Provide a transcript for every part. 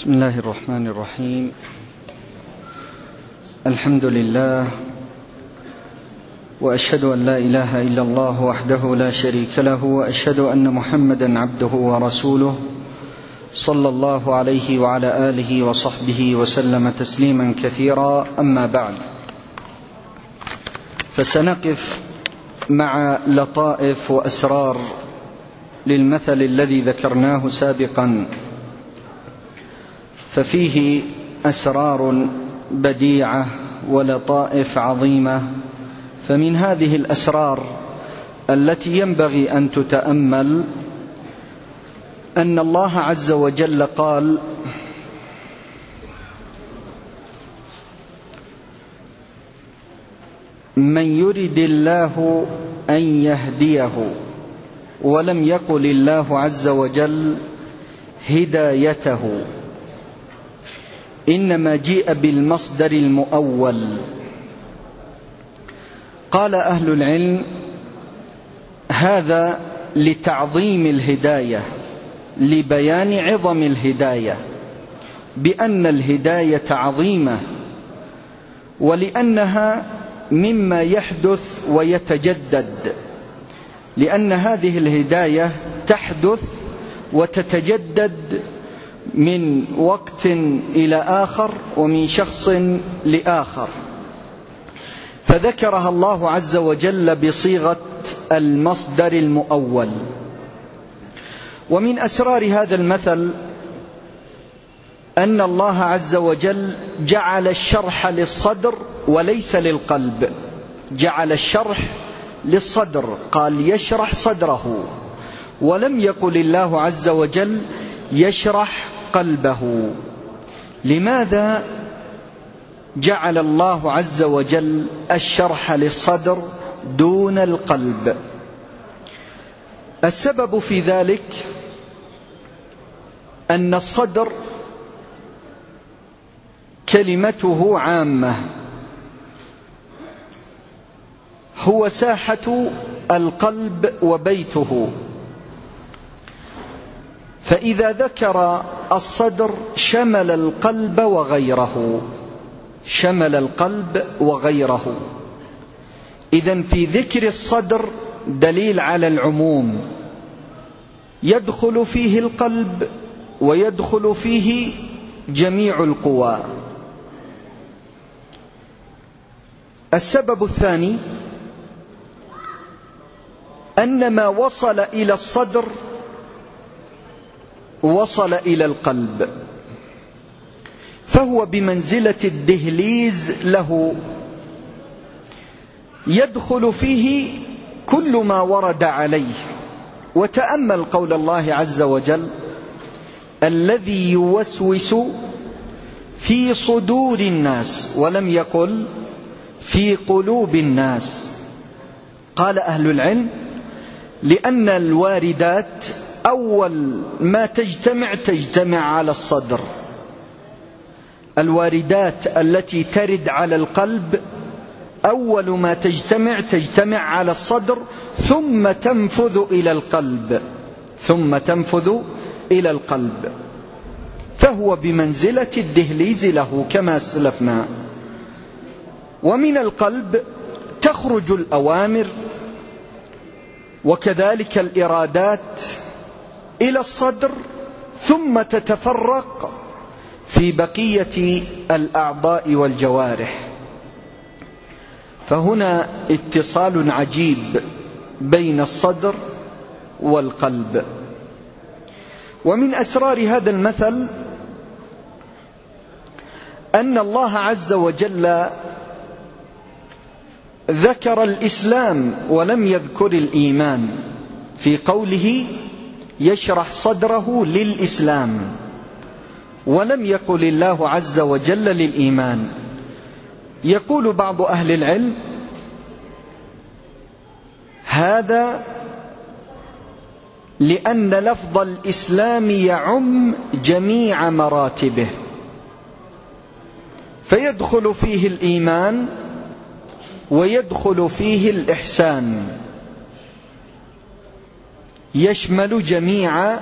بسم الله الرحمن الرحيم. الحمد لله وأشهد أن لا إله إلا الله وحده لا شريك له وأشهد أن محمدا عبده ورسوله صلى الله عليه وعلى آله وصحبه وسلم تسليما كثيرا. أما بعد فسنقف مع لطائف وأسرار للمثل الذي ذكرناه سابقا. ففيه أسرار بديعة ولطائف عظيمة فمن هذه الأسرار التي ينبغي أن تتأمل أن الله عز وجل قال من يرد الله أن يهديه ولم يقل الله عز وجل هدايته. إنما جيء بالمصدر المؤول. قال أهل العلم هذا لتعظيم الهداية لبيان عظم الهداية بأن الهداية عظيمة ولأنها مما يحدث ويتجدد لأن هذه الهداية تحدث وتتجدد من وقت إلى آخر ومن شخص لآخر. فذكرها الله عز وجل بصيغة المصدر المؤول. ومن أسرار هذا المثل أن الله عز وجل جعل الشرح للصدر وليس للقلب. جعل الشرح للصدر قال يشرح صدره. ولم يقل الله عز وجل يشرح قلبه. لماذا جعل الله عز وجل الشرح للصدر دون القلب؟ السبب في ذلك أن الصدر كلمته عامة. هو ساحة القلب وبيته. فإذا ذكر الصدر شمل القلب وغيره. شمل القلب وغيره. إذا في ذكر الصدر دليل على العموم. يدخل فيه القلب ويدخل فيه جميع القوى. السبب الثاني أن ما وصل إلى الصدر وصل إلى القلب. فهو بمنزلة الدهليز له. يدخل فيه كل ما ورد عليه. وتأمل قول الله عز وجل الذي يوسوس في صدور الناس ولم يقل في قلوب الناس. قال أهل العلم لأن الواردات أول ما تجتمع تجتمع على الصدر. الواردات التي ترد على القلب أول ما تجتمع تجتمع على الصدر ثم تنفذ إلى القلب. ثم تنفذ إلى القلب. فهو بمنزلة الدهليز له كما سلفنا. ومن القلب تخرج الأوامر وكذلك الإرادات. إلى الصدر ثم تتفرق في بقية الأعضاء والجوارح. فهنا اتصال عجيب بين الصدر والقلب. ومن أسرار هذا المثل أن الله عز وجل ذكر الإسلام ولم يذكر الإيمان في قوله يشرح صدره للإسلام. ولم يقل الله عز وجل للإيمان. يقول بعض أهل العلم هذا لأن لفظ الإسلام يعم جميع مراتبه. فيدخل فيه الإيمان ويدخل فيه الإحسان. يشمل جميع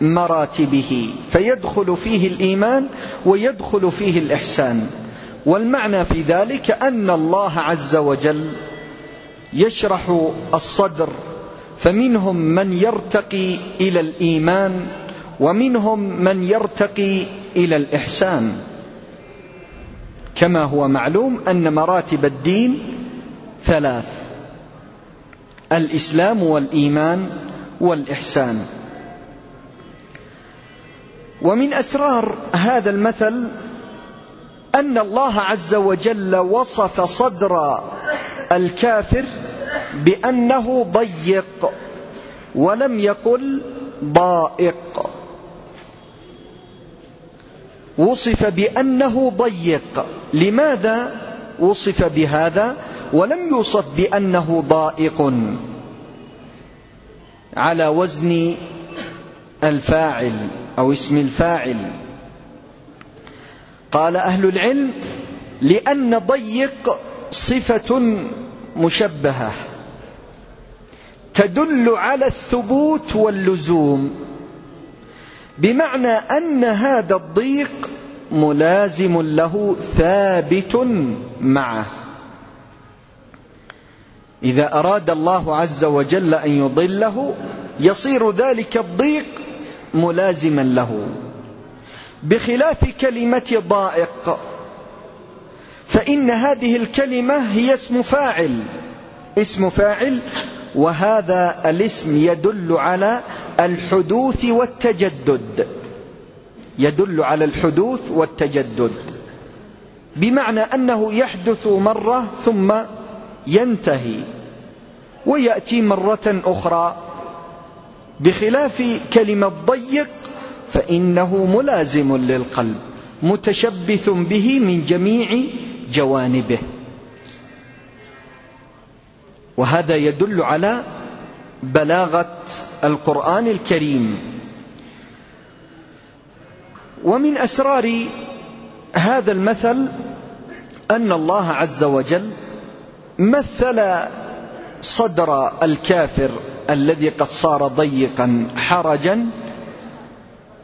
مراتبه فيدخل فيه الإيمان ويدخل فيه الإحسان. والمعنى في ذلك أن الله عز وجل يشرح الصدر فمنهم من يرتقي إلى الإيمان ومنهم من يرتقي إلى الإحسان. كما هو معلوم أن مراتب الدين ثلاث الإسلام والإيمان والإحسان. ومن أسرار هذا المثل أن الله عز وجل وصف صدر الكافر بأنه ضيق ولم يقل ضائق. وصف بأنه ضيق. لماذا وصف بهذا؟ ولم يوصف بأنه ضائق. على وزن الفاعل أو اسم الفاعل. قال أهل العلم لأن ضيق صفة مشبهة تدل على الثبوت واللزوم بمعنى أن هذا الضيق ملازم له ثابت معه. إذا أراد الله عز وجل أن يضله يصير ذلك الضيق ملازما له. بخلاف كلمة ضائق فإن هذه الكلمة هي اسم فاعل. اسم فاعل وهذا الاسم يدل على الحدوث والتجدد. يدل على الحدوث والتجدد. بمعنى أنه يحدث مرة ثم ينتهي ويأتي مرة أخرى بخلاف كلمة ضيق فإنه ملازم للقلب متشبث به من جميع جوانبه. وهذا يدل على بلاغة القرآن الكريم. ومن أسرار هذا المثل أن الله عز وجل مثل صدر الكافر الذي قد صار ضيقا حرجا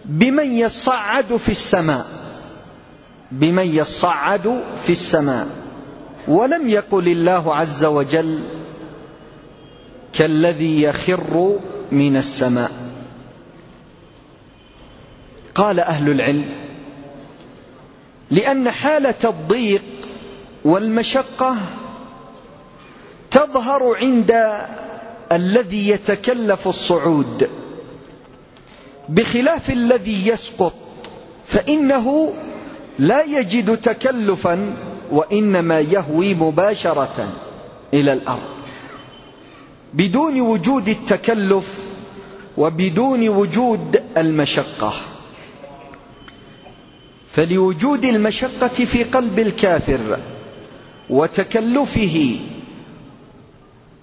بمن يصعد في السماء. بمن يصعد في السماء. ولم يقل الله عز وجل كالذي يخر من السماء. قال أهل العلم لأن حالة الضيق والمشقة تظهر عند الذي يتكلف الصعود. بخلاف الذي يسقط فإنه لا يجد تكلفا وإنما يهوي مباشرة إلى الأرض. بدون وجود التكلف وبدون وجود المشقة. فلوجود المشقة في قلب الكافر وتكلفه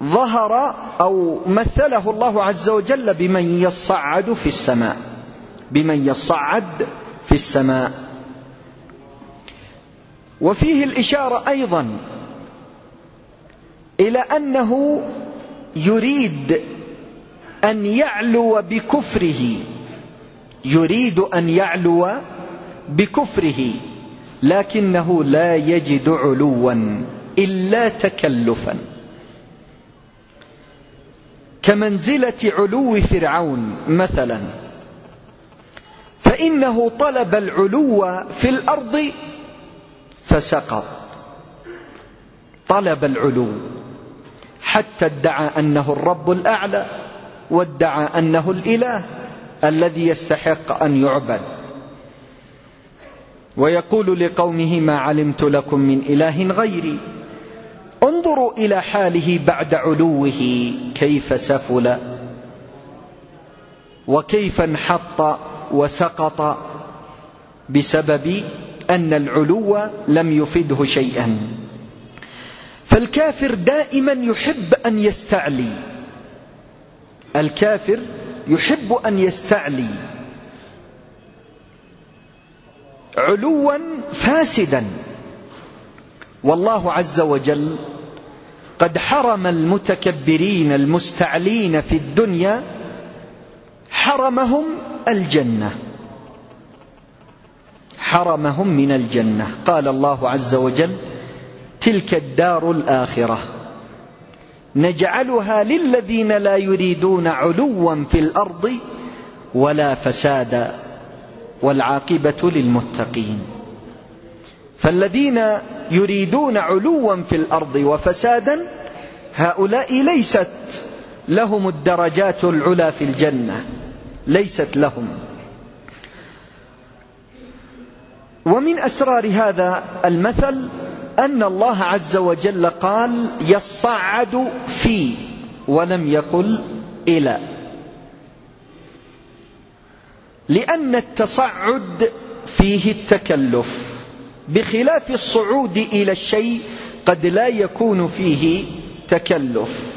ظهر أو مثله الله عز وجل بمن يصعد في السماء. بمن يصعد في السماء. وفيه الإشارة أيضا إلى أنه يريد أن يعلو بكفره. يريد أن يعلو بكفره. لكنه لا يجد علوا إلا تكلفا. كمنزلة علو فرعون مثلا. فإنه طلب العلو في الأرض فسقط. طلب العلو حتى ادعى أنه الرب الأعلى وادعى أنه الإله الذي يستحق أن يعبد. ويقول لقومه ما علمت لكم من إله غيري. انظروا إلى حاله بعد علوه كيف سفل وكيف انحط وسقط بسبب أن العلو لم يفده شيئا. فالكافر دائما يحب أن يستعلي. الكافر يحب أن يستعلي. علوا فاسدا. والله عز وجل قد حرم المتكبرين المستعلين في الدنيا حرمهم الجنة. حرمهم من الجنة. قال الله عز وجل تلك الدار الآخرة. نجعلها للذين لا يريدون علوا في الأرض ولا فسادا والعاقبة للمتقين. فالذين يريدون علوا في الأرض وفسادا هؤلاء ليست لهم الدرجات العلى في الجنة ليست لهم. ومن أسرار هذا المثل أن الله عز وجل قال يصعد في ولم يقل إلى. لأن التصعد فيه التكلف. بخلاف الصعود إلى الشيء قد لا يكون فيه تكلف.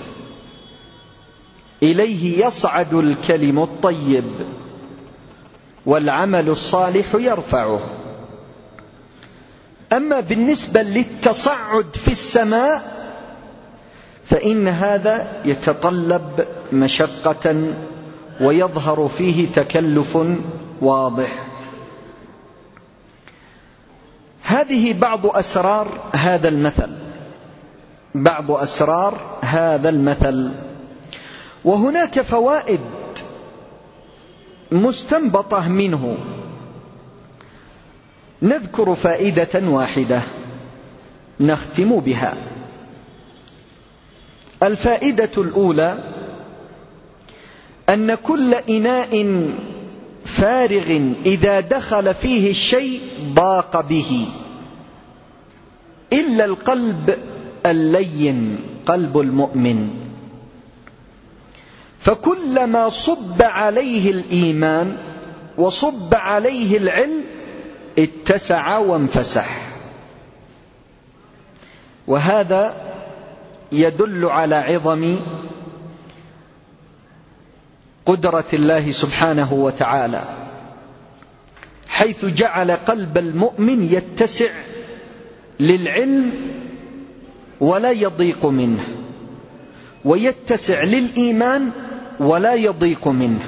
إليه يصعد الكلم الطيب والعمل الصالح يرفعه. أما بالنسبة للتصعد في السماء فإن هذا يتطلب مشقة ويظهر فيه تكلف واضح. هذه بعض أسرار هذا المثل. بعض أسرار هذا المثل. وهناك فوائد مستنبطة منه. نذكر فائدة واحدة. نختم بها. الفائدة الأولى أن كل إناء فارغ إذا دخل فيه الشيء ضاق به. إلا القلب اللين قلب المؤمن. فكلما صب عليه الإيمان وصب عليه العلم اتسع وانفسح. وهذا يدل على عظم قدرة الله سبحانه وتعالى حيث جعل قلب المؤمن يتسع للعلم ولا يضيق منه ويتسع للإيمان ولا يضيق منه.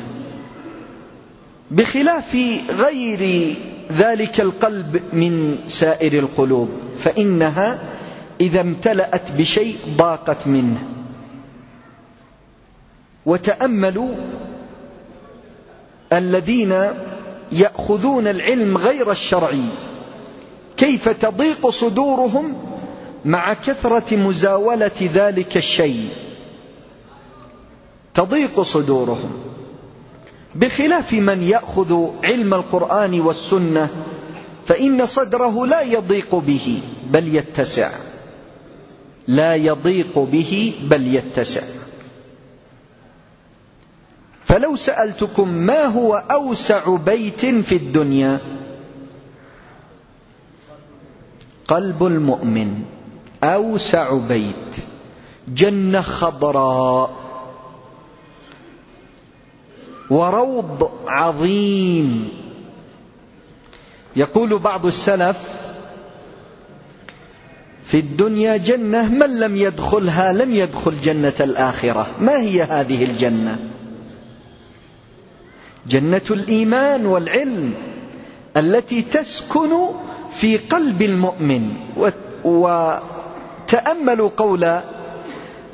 بخلاف غير ذلك القلب من سائر القلوب فإنها إذا امتلأت بشيء ضاقت منه. وتأملوا الذين يأخذون العلم غير الشرعي. كيف تضيق صدورهم مع كثرة مزاولة ذلك الشيء؟ تضيق صدورهم. بخلاف من يأخذ علم القرآن والسنة فإن صدره لا يضيق به بل يتسع. لا يضيق به بل يتسع. فلو سألتكم ما هو أوسع بيت في الدنيا؟ قلب المؤمن أوسع بيت جنة خضراء وروض عظيم. يقول بعض السلف في الدنيا جنة من لم يدخلها لم يدخل جنة الآخرة. ما هي هذه الجنة؟ جنة الإيمان والعلم التي تسكن في قلب المؤمن. وتأملوا قول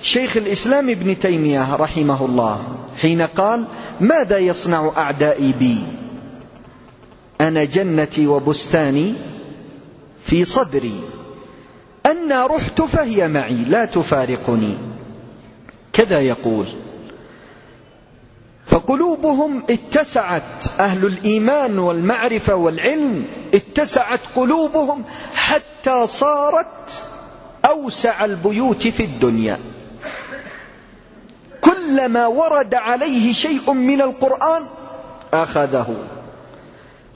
شيخ الإسلام ابن تيمية رحمه الله حين قال ماذا يصنع أعدائي بي؟ أنا جنتي وبستاني في صدري. أنا رحت فهي معي لا تفارقني. كذا يقول. فقلوبهم اتسعت. أهل الإيمان والمعرفة والعلم اتسعت قلوبهم حتى صارت أوسع البيوت في الدنيا. كلما ورد عليه شيء من القرآن أخذه.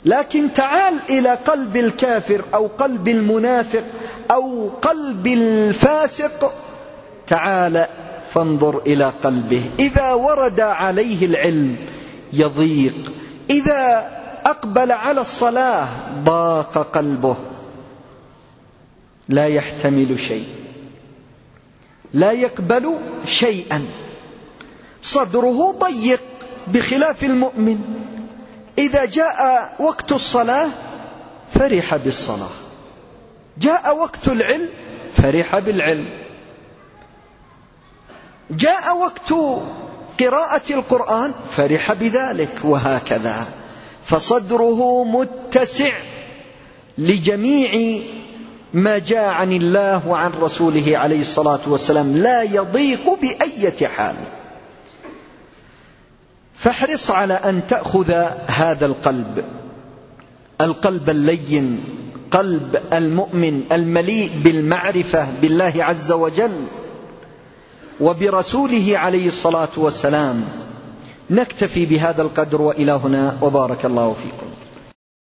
لكن تعال إلى قلب الكافر أو قلب المنافق أو قلب الفاسق. تعال فانظر إلى قلبه. إذا ورد عليه العلم يضيق. إذا أقبل على الصلاة ضاق قلبه. لا يحتمل شيء. لا يقبل شيئا. صدره ضيق بخلاف المؤمن. إذا جاء وقت الصلاة فرح بالصلاة. جاء وقت العلم فرح بالعلم. جاء وقت قراءة القرآن فرح بذلك وهكذا. فصدره متسع لجميع ما جاء عن الله وعن رسوله عليه الصلاة والسلام لا يضيق بأية حال. فاحرص على أن تأخذ هذا القلب. القلب اللين قلب المؤمن المليء بالمعرفة بالله عز وجل. وبرسوله عليه الصلاة والسلام. نكتفي بهذا القدر وإلى هنا. وبارك الله فيكم.